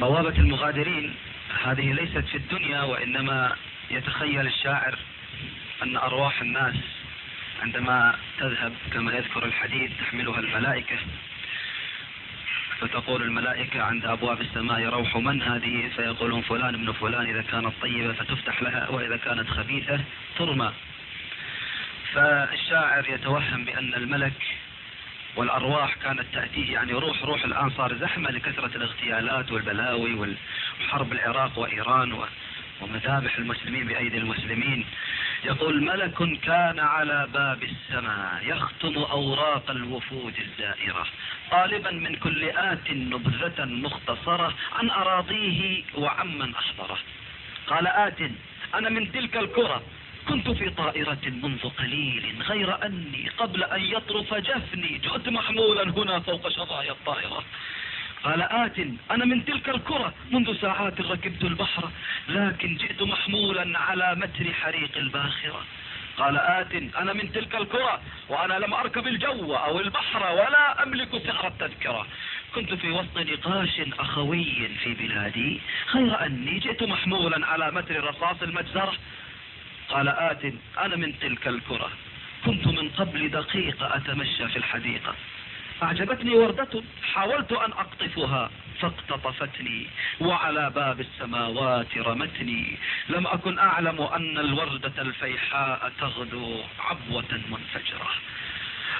بوابة المغادرين هذه ليست في الدنيا وإنما يتخيل الشاعر أن أرواح الناس عندما تذهب كما يذكر الحديث تحملها الملائكة. فتقول الملائكة عند أبواب السماء روح من هذه؟ فيقولون فلان ابن فلان إذا كانت طيبة فتفتح لها وإذا كانت خبيثة ترمى. فالشاعر يتوهم بأن الملك والأرواح كانت تأتيه يعني روح روح الآن صار زحمة لكثرة الاغتيالات والبلاوي وحرب العراق وإيران ومذابح المسلمين بأيدي المسلمين. يقول ملك كان على باب السماء يختم أوراق الوفود الزائرة. طالبا من كل آت نبذة مختصرة عن أراضيه وعمن أحضره. قال آت أنا من تلك الكرة كنت في طائرة منذ قليل غير أني قبل أن يطرف جفني. جئت محمولا هنا فوق شظايا الطائرة. قال آت أنا من تلك الكرة. منذ ساعات ركبت البحر لكن جئت محمولا على متن حريق الباخرة. قال آت أنا من تلك الكرة وأنا لم أركب الجو أو البحر ولا أملك سعر التذكرة. كنت في وسط نقاش أخوي في بلادي غير أني جئت محمولا على متن رصاص المجزرة. قال آت أنا من تلك الكرة. كنت من قبل دقيقة أتمشى في الحديقة. أعجبتني وردة حاولت أن أقطفها فاقتطفتني وعلى باب السماوات رمتني. لم أكن أعلم أن الوردة الفيحاء تغدو عبوة منفجرة.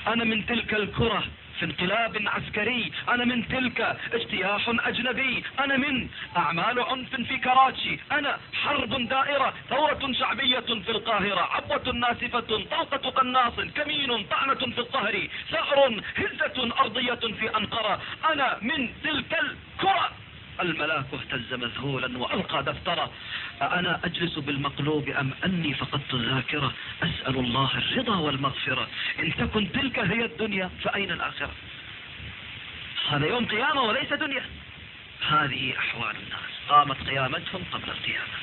أنا من تلك الكرة في انقلاب عسكري أنا من تلك اجتياح أجنبي أنا من أعمال عنف في كراتشي أنا حرب دائرة ثورة شعبية في القاهرة عبوة ناسفة طلقة قناص كمين طعنة في الظهر ثأر هزة أرضية في أنقرة أنا من تلك الكرة. الملاك اهتز مذهولا وألقى دفتره. أنا أجلس بالمقلوب أم أني فقدت الذاكرة؟ أسأل الله الرضا والمغفرة. إن تكن تلك هي الدنيا فأين الآخرة؟ هذا يوم قيامة وليس دنيا. هذه أحوال الناس. قامت قيامتهم قبل القيامة.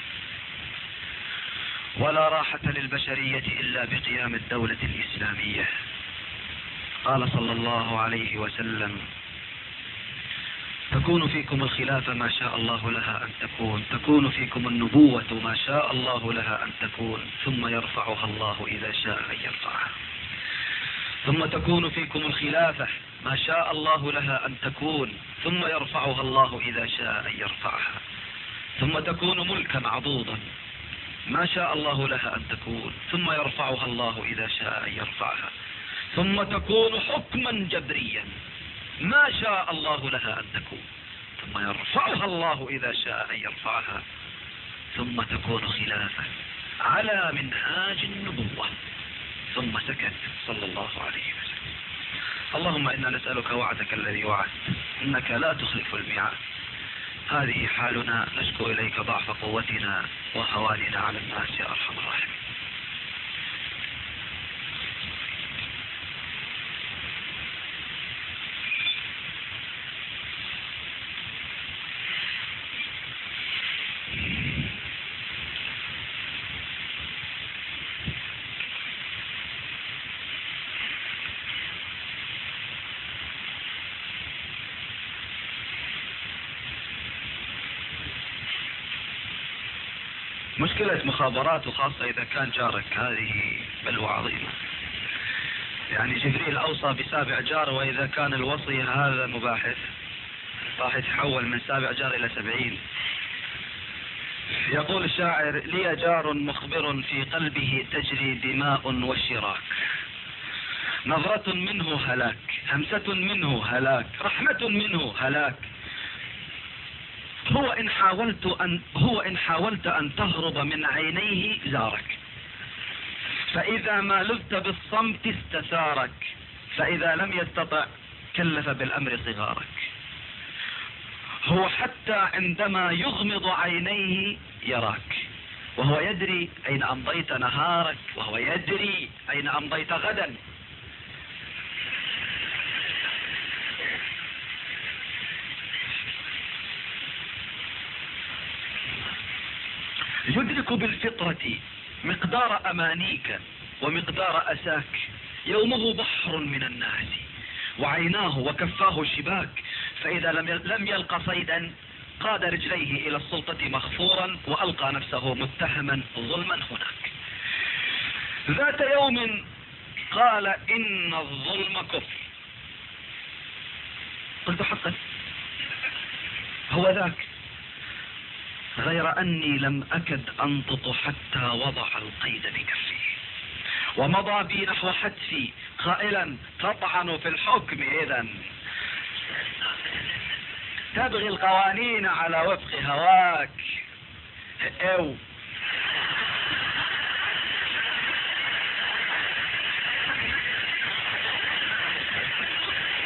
ولا راحة للبشرية إلا بقيام الدولة الإسلامية. قال صلى الله عليه وسلم تكون فيكم الخلافة ما شاء الله لها أن تكون تكون فيكم النبوة ما شاء الله لها أن تكون ثم يرفعها الله إذا شاء أن يرفعها. ثم تكون فيكم الخلافة ما شاء الله لها أن تكون ثم يرفعها الله إذا شاء أن يرفعها. ثم تكون ملكا عضوضا ما شاء الله لها أن تكون ثم يرفعها الله إذا شاء أن يرفعها. ثم تكون حكما جبريا ما شاء الله لها أن تكون. ثم يرفعها الله إذا شاء أن يرفعها. ثم تكون خلافة على منهاج النبوة. ثم سكت صلى الله عليه وسلم. اللهم إنا نسألك وعدك الذي وعدت. إنك لا تخلف الميعاد. هذه حالنا. نشكو إليك ضعف قوتنا وهواننا على الناس يا أرحم الراحمين. مشكلة مخابرات وخاصة إذا كان جارك هذه بلوى عظيمة. يعني جبريل أوصى بسابع جار وإذا كان الوصي هذا مباحث راح يتحول من سابع جار إلى سبعين. يقول الشاعر لي جار مخبر في قلبه تجري دماء وشراك. نظرة منه هلاك همسة منه هلاك رحمة منه هلاك. هو إن حاولت أن هو إن حاولت أن تهرب من عينيه زارك. فإذا ما لذت بالصمت استثارك. فإذا لم يستطع كلف بالأمر صغارك. هو حتى عندما يغمض عينيه يراك. وهو يدري أين أمضيت نهارك. وهو يدري أين أمضيت غدا. يدرك بالفطرة مقدار أمانيك ومقدار أساك. يومه بحر من الناس وعيناه وكفاه شباك. فإذا لم لم يلق صيدا قاد رجليه إلى السلطة مغفورا وألقى نفسه متهما ظلما هناك. ذات يوم قال إن الظلم كفر. قلت حقا هو ذاك. غير أني لم أكد أنطق حتى وضع القيد بكفي. ومضى بي نحو حتفي قائلا تطعن في الحكم إذا. تبغي القوانين على وفق هواك. أو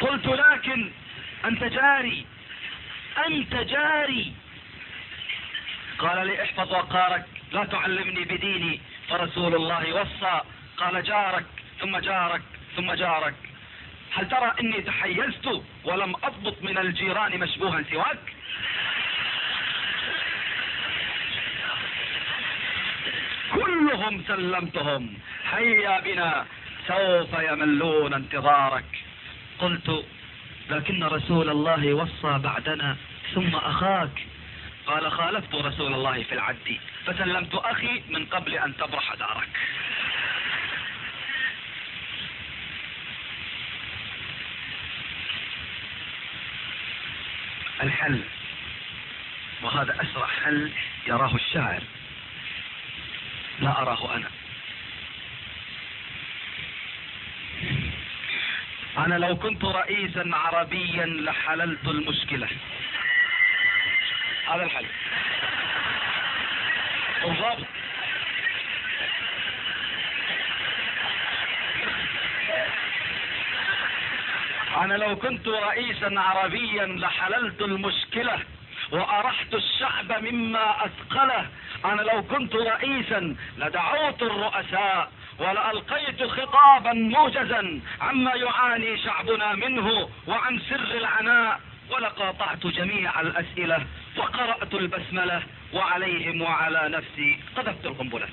قلت لكن أنت جاري. أنت جاري. قال لي احفظ وقارك لا تعلمني بديني. فرسول الله وصى قال جارك ثم جارك ثم جارك. هل ترى إني تحيزت ولم أضبط من الجيران مشبوها سواك؟ كلهم سلمتهم. هيا بنا سوف يملون انتظارك. قلت لكن رسول الله وصى بعدنا ثم أخاك. قال خالفت رسول الله في العد فسلمت أخي من قبل أن تبرح دارك. الحل وهذا أسرع حل يراه الشاعر. لا أراه أنا. أنا لو كنت رئيسا عربيا لحللت المشكلة. هذا الحل. بالضبط. أنا لو كنت رئيسا عربيا لحللت المشكلة وأرحت الشعب مما أثقله. أنا لو كنت رئيسا لدعوت الرؤساء ولألقيت خطابا موجزا عما يعاني شعبنا منه وعن سر العناء ولقاطعت جميع الأسئلة. وقرأت البسملة وعليهم وعلى نفسي قذفت القنبلة.